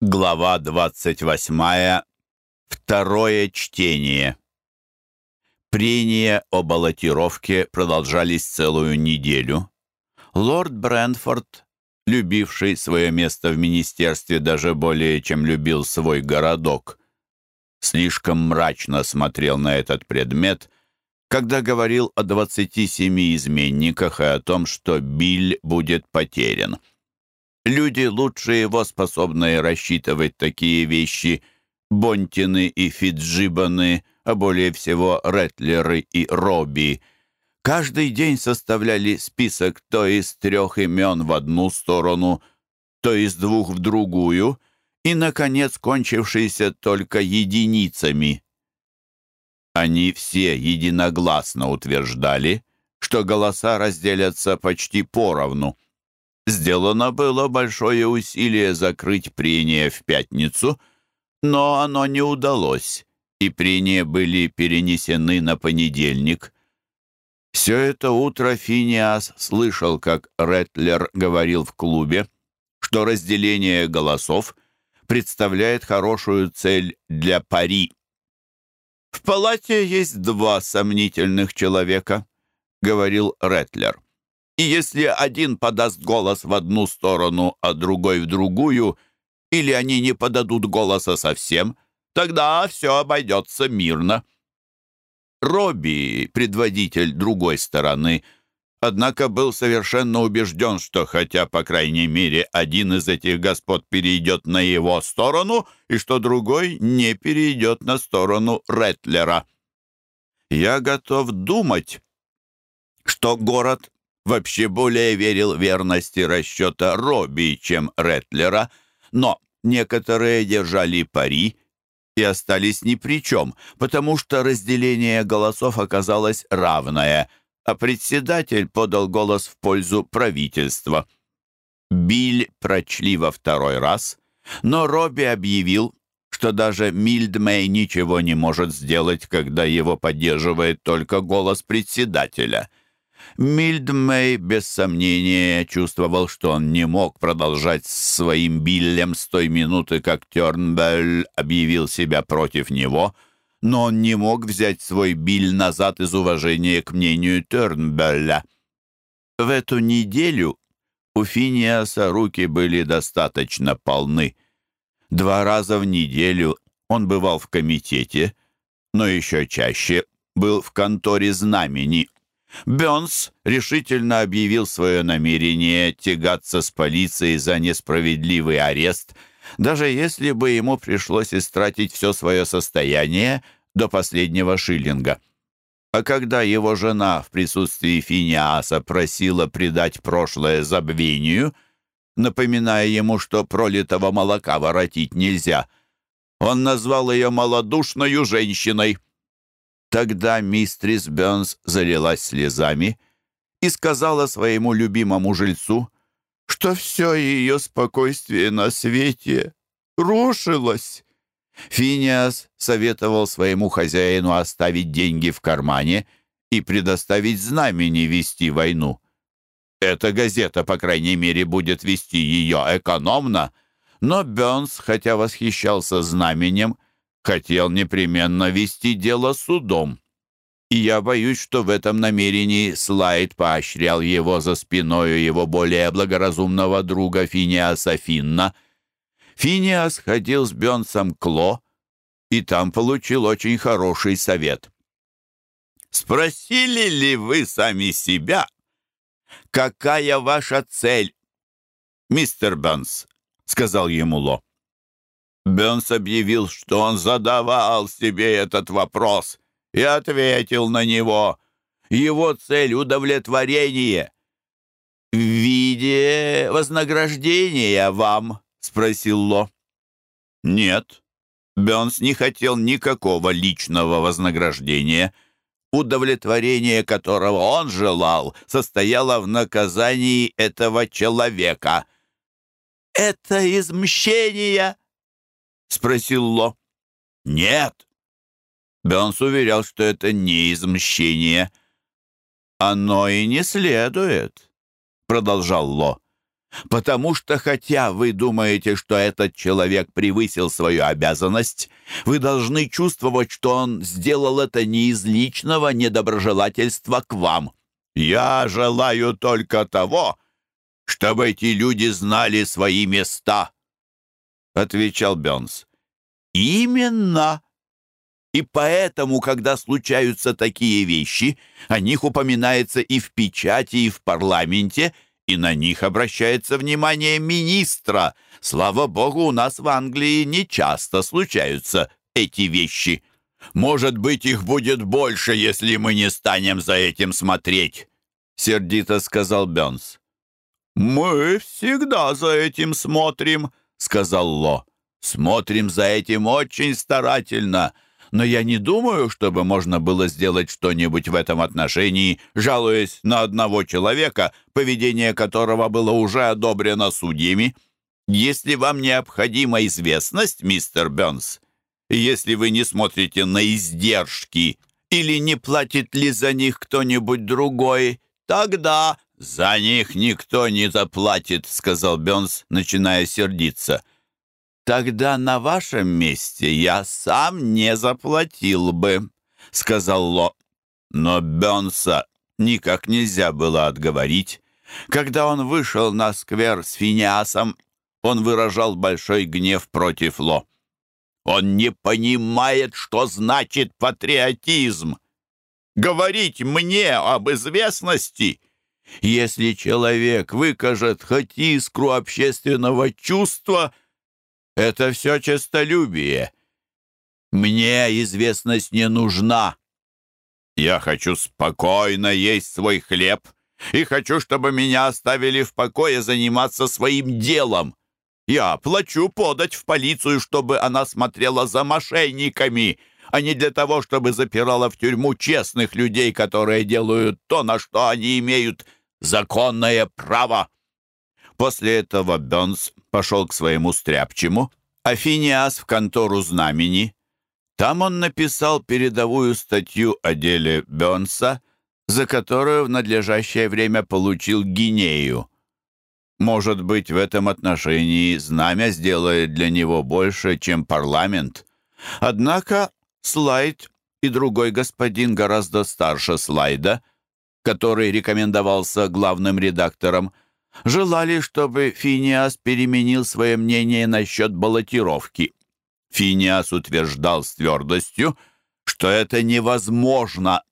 Глава 28. Второе чтение. Прения о баллотировке продолжались целую неделю. Лорд Брэнфорд, любивший свое место в министерстве даже более, чем любил свой городок, слишком мрачно смотрел на этот предмет, когда говорил о 27 изменниках и о том, что Биль будет потерян. Люди, лучше его способные рассчитывать такие вещи, Бонтины и Фиджибаны, а более всего Ретлеры и Робби, каждый день составляли список то из трех имен в одну сторону, то из двух в другую, и, наконец, кончившийся только единицами. Они все единогласно утверждали, что голоса разделятся почти поровну. Сделано было большое усилие закрыть прения в пятницу, но оно не удалось, и прения были перенесены на понедельник. Все это утро Финиас слышал, как Ретлер говорил в клубе, что разделение голосов представляет хорошую цель для пари. «В палате есть два сомнительных человека», — говорил Ретлер. И если один подаст голос в одну сторону, а другой в другую, или они не подадут голоса совсем, тогда все обойдется мирно. Робби, предводитель другой стороны, однако был совершенно убежден, что хотя, по крайней мере, один из этих господ перейдет на его сторону, и что другой не перейдет на сторону Ретлера. Я готов думать, что город вообще более верил верности расчета Робби, чем Ретлера, но некоторые держали пари и остались ни при чем, потому что разделение голосов оказалось равное, а председатель подал голос в пользу правительства. Биль прочли во второй раз, но Робби объявил, что даже Мильдмей ничего не может сделать, когда его поддерживает только голос председателя — Мильдмей, без сомнения, чувствовал, что он не мог продолжать своим Биллем с той минуты, как Тернбелл объявил себя против него, но он не мог взять свой Биль назад из уважения к мнению Тернбелля. В эту неделю у Финиаса руки были достаточно полны. Два раза в неделю он бывал в комитете, но еще чаще был в конторе знамени Бёнс решительно объявил свое намерение тягаться с полицией за несправедливый арест, даже если бы ему пришлось истратить все свое состояние до последнего шиллинга. А когда его жена в присутствии Финиаса просила предать прошлое забвению, напоминая ему, что пролитого молока воротить нельзя, он назвал ее малодушною женщиной. Тогда мистрис Бёрнс залилась слезами и сказала своему любимому жильцу, что все ее спокойствие на свете рушилось. Финиас советовал своему хозяину оставить деньги в кармане и предоставить знамени вести войну. Эта газета, по крайней мере, будет вести ее экономно, но Бёрнс, хотя восхищался знаменем, хотел непременно вести дело судом. И я боюсь, что в этом намерении Слайд поощрял его за спиною его более благоразумного друга Финиаса Финна. Финиас ходил с Бенсом Кло, и там получил очень хороший совет. «Спросили ли вы сами себя, какая ваша цель?» «Мистер Бенс», — сказал ему Ло. Бенс объявил, что он задавал себе этот вопрос и ответил на него. Его цель — удовлетворение. «В виде вознаграждения вам?» — спросил Ло. «Нет». Бенс не хотел никакого личного вознаграждения. Удовлетворение, которого он желал, состояло в наказании этого человека. «Это из мщения?» — спросил Ло. «Нет». Бенс уверял, что это не из мщения. «Оно и не следует», — продолжал Ло. Потому что хотя вы думаете, что этот человек превысил свою обязанность, вы должны чувствовать, что он сделал это не из личного недоброжелательства к вам. Я желаю только того, чтобы эти люди знали свои места, — отвечал Бёрнс. Именно. И поэтому, когда случаются такие вещи, о них упоминается и в печати, и в парламенте — и на них обращается внимание министра. Слава богу, у нас в Англии не часто случаются эти вещи. Может быть, их будет больше, если мы не станем за этим смотреть», — сердито сказал Бёрнс. «Мы всегда за этим смотрим», — сказал Ло. «Смотрим за этим очень старательно но я не думаю, чтобы можно было сделать что-нибудь в этом отношении, жалуясь на одного человека, поведение которого было уже одобрено судьями. Если вам необходима известность, мистер Бёрнс, если вы не смотрите на издержки или не платит ли за них кто-нибудь другой, тогда за них никто не заплатит, сказал Бёрнс, начиная сердиться. — «Тогда на вашем месте я сам не заплатил бы», — сказал Ло. Но Бёнса никак нельзя было отговорить. Когда он вышел на сквер с Финиасом, он выражал большой гнев против Ло. «Он не понимает, что значит патриотизм. Говорить мне об известности...» Если человек выкажет хоть искру общественного чувства — это все честолюбие. Мне известность не нужна. Я хочу спокойно есть свой хлеб и хочу, чтобы меня оставили в покое заниматься своим делом. Я плачу подать в полицию, чтобы она смотрела за мошенниками, а не для того, чтобы запирала в тюрьму честных людей, которые делают то, на что они имеют законное право. После этого Бёнс пошел к своему стряпчему, а Финиас в контору знамени. Там он написал передовую статью о деле Бёнса, за которую в надлежащее время получил Гинею. Может быть, в этом отношении знамя сделает для него больше, чем парламент. Однако Слайд и другой господин гораздо старше Слайда, который рекомендовался главным редактором, желали, чтобы Финиас переменил свое мнение насчет баллотировки. Финиас утверждал с твердостью, что это невозможно,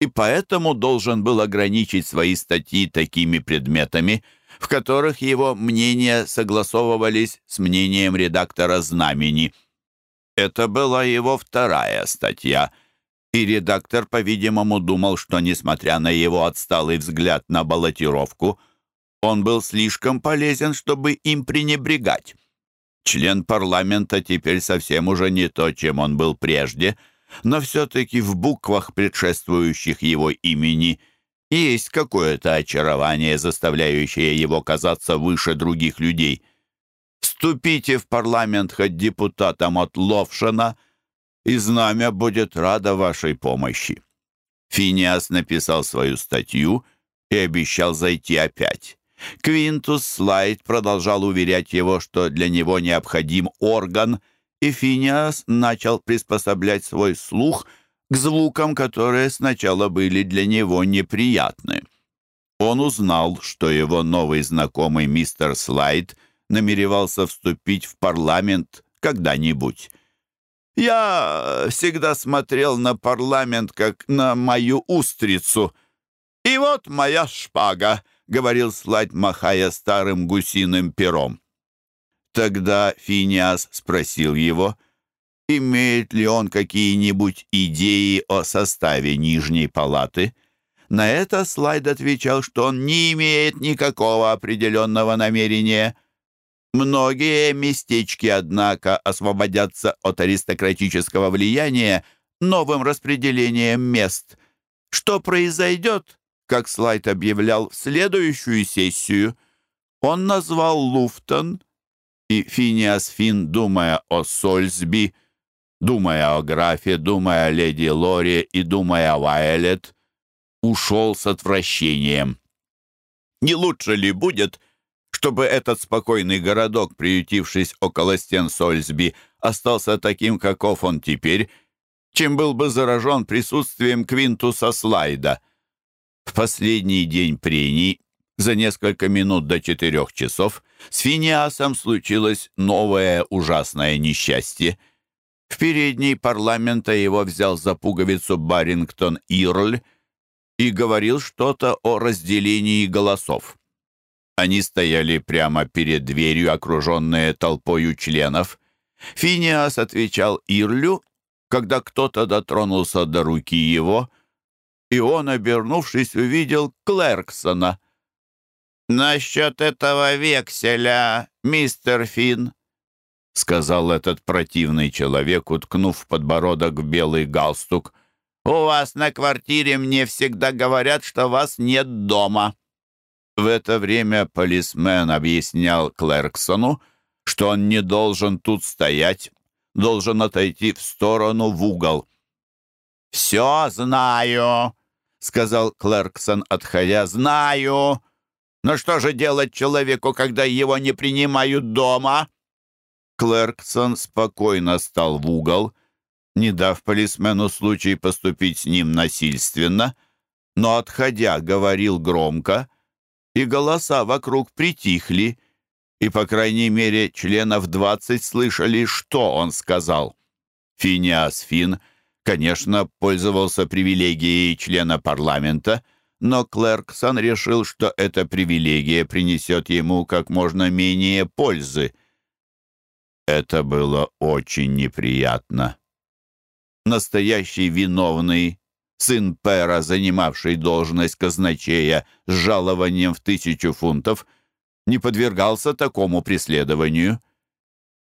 и поэтому должен был ограничить свои статьи такими предметами, в которых его мнения согласовывались с мнением редактора «Знамени». Это была его вторая статья, и редактор, по-видимому, думал, что, несмотря на его отсталый взгляд на баллотировку, он был слишком полезен, чтобы им пренебрегать. Член парламента теперь совсем уже не то, чем он был прежде, но все-таки в буквах, предшествующих его имени, есть какое-то очарование, заставляющее его казаться выше других людей. Вступите в парламент хоть депутатом от Ловшина, и знамя будет рада вашей помощи. Финиас написал свою статью и обещал зайти опять. Квинтус Слайд продолжал уверять его, что для него необходим орган, и Финиас начал приспособлять свой слух к звукам, которые сначала были для него неприятны. Он узнал, что его новый знакомый мистер Слайд намеревался вступить в парламент когда-нибудь. «Я всегда смотрел на парламент как на мою устрицу. И вот моя шпага», говорил Слать, махая старым гусиным пером. Тогда Финиас спросил его, имеет ли он какие-нибудь идеи о составе Нижней палаты. На это Слайд отвечал, что он не имеет никакого определенного намерения. Многие местечки, однако, освободятся от аристократического влияния новым распределением мест. Что произойдет, как Слайд объявлял, в следующую сессию. Он назвал Луфтон, и Финиас Фин, думая о Сольсби, думая о графе, думая о леди Лоре и думая о Вайлет, ушел с отвращением. «Не лучше ли будет, чтобы этот спокойный городок, приютившись около стен Сольсби, остался таким, каков он теперь, чем был бы заражен присутствием Квинтуса Слайда. В последний день прений, за несколько минут до четырех часов, с Финиасом случилось новое ужасное несчастье. В передней парламента его взял за пуговицу Барингтон Ирль и говорил что-то о разделении голосов. Они стояли прямо перед дверью, окруженные толпою членов. Финиас отвечал Ирлю, когда кто-то дотронулся до руки его, и он, обернувшись, увидел Клерксона. «Насчет этого векселя, мистер Финн», — сказал этот противный человек, уткнув подбородок в белый галстук, — «у вас на квартире мне всегда говорят, что вас нет дома». В это время полисмен объяснял Клерксону, что он не должен тут стоять, должен отойти в сторону в угол. «Все знаю», — сказал Клерксон, отходя. «Знаю. Но что же делать человеку, когда его не принимают дома?» Клерксон спокойно стал в угол, не дав полисмену случай поступить с ним насильственно, но, отходя, говорил громко, и голоса вокруг притихли, и, по крайней мере, членов двадцать слышали, что он сказал. Финиас Фин, конечно, пользовался привилегией члена парламента, но Клерксон решил, что эта привилегия принесет ему как можно менее пользы. Это было очень неприятно. Настоящий виновный сын Пера, занимавший должность казначея с жалованием в тысячу фунтов, не подвергался такому преследованию.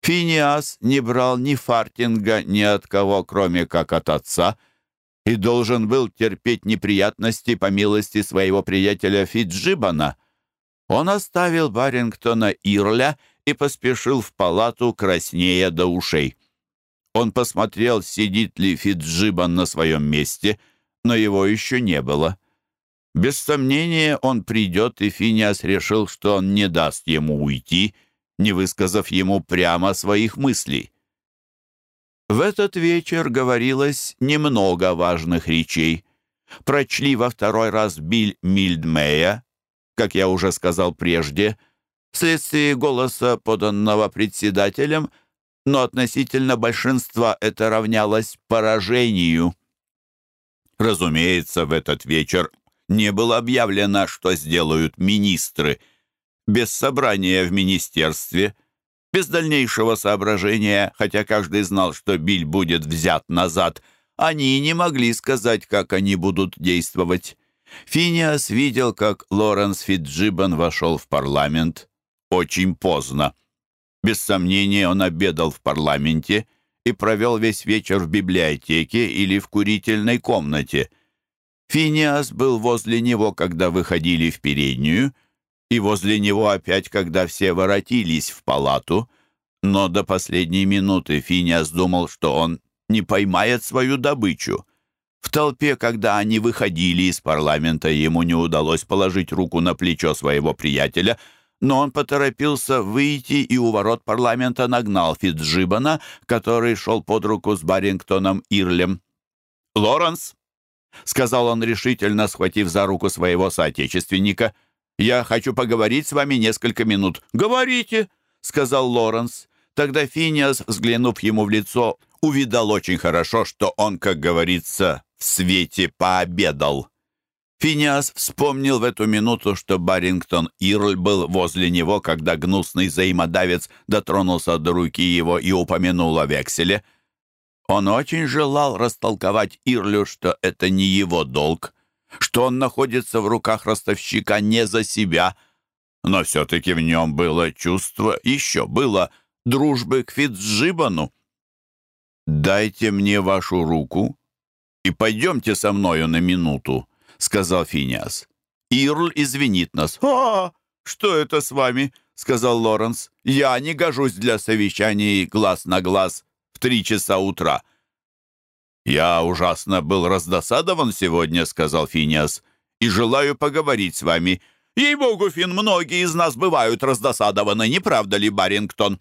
Финиас не брал ни фартинга ни от кого, кроме как от отца, и должен был терпеть неприятности по милости своего приятеля Фиджибана. Он оставил Барингтона Ирля и поспешил в палату краснея до ушей. Он посмотрел, сидит ли Фиджибан на своем месте — но его еще не было. Без сомнения, он придет, и Финиас решил, что он не даст ему уйти, не высказав ему прямо своих мыслей. В этот вечер говорилось немного важных речей. Прочли во второй раз Биль Мильдмея, как я уже сказал прежде, вследствие голоса, поданного председателем, но относительно большинства это равнялось поражению. Разумеется, в этот вечер не было объявлено, что сделают министры. Без собрания в министерстве, без дальнейшего соображения, хотя каждый знал, что Биль будет взят назад, они не могли сказать, как они будут действовать. Финиас видел, как Лоренс Фитджибан вошел в парламент очень поздно. Без сомнения, он обедал в парламенте — и провел весь вечер в библиотеке или в курительной комнате. Финиас был возле него, когда выходили в переднюю, и возле него опять, когда все воротились в палату, но до последней минуты Финиас думал, что он не поймает свою добычу. В толпе, когда они выходили из парламента, ему не удалось положить руку на плечо своего приятеля — но он поторопился выйти и у ворот парламента нагнал Фитджибана, который шел под руку с Барингтоном Ирлем. «Лоренс», — сказал он решительно, схватив за руку своего соотечественника, «я хочу поговорить с вами несколько минут». «Говорите», — сказал Лоренс. Тогда Финиас, взглянув ему в лицо, увидал очень хорошо, что он, как говорится, в свете пообедал. Финиас вспомнил в эту минуту, что Барингтон Ирль был возле него, когда гнусный взаимодавец дотронулся до руки его и упомянул о векселе. Он очень желал растолковать Ирлю, что это не его долг, что он находится в руках ростовщика не за себя, но все-таки в нем было чувство, еще было дружбы к Фитцжибану. «Дайте мне вашу руку и пойдемте со мною на минуту», сказал Финиас. «Ирл извинит нас». «А, что это с вами?» — сказал Лоренс. «Я не гожусь для совещаний глаз на глаз в три часа утра». «Я ужасно был раздосадован сегодня», — сказал Финиас, «и желаю поговорить с вами. Ей-богу, Фин, многие из нас бывают раздосадованы, не правда ли, Барингтон?»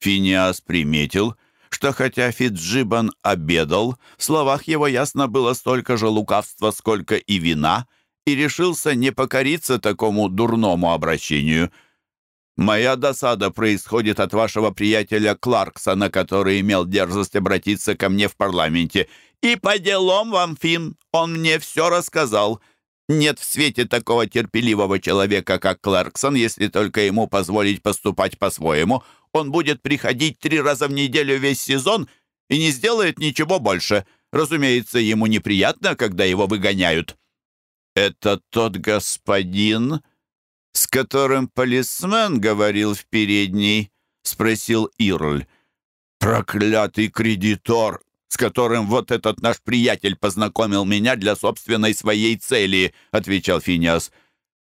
Финиас приметил, что хотя Фитджибан обедал, в словах его ясно было столько же лукавства, сколько и вина, и решился не покориться такому дурному обращению. «Моя досада происходит от вашего приятеля Кларксона, который имел дерзость обратиться ко мне в парламенте. И по делам вам, Финн, он мне все рассказал». Нет в свете такого терпеливого человека, как Кларксон, если только ему позволить поступать по-своему. Он будет приходить три раза в неделю весь сезон и не сделает ничего больше. Разумеется, ему неприятно, когда его выгоняют. «Это тот господин, с которым полисмен говорил в передней?» — спросил Ирль. «Проклятый кредитор!» с которым вот этот наш приятель познакомил меня для собственной своей цели», — отвечал Финиас.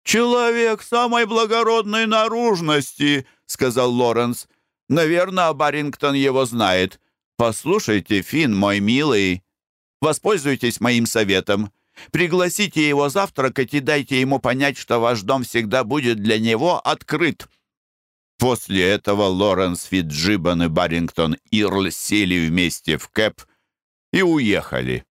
«Человек самой благородной наружности», — сказал Лоренс. «Наверное, Барингтон его знает. Послушайте, Фин, мой милый, воспользуйтесь моим советом. Пригласите его завтракать и дайте ему понять, что ваш дом всегда будет для него открыт». После этого Лоренс, Фитджибан и Барингтон Ирль сели вместе в кэп и уехали.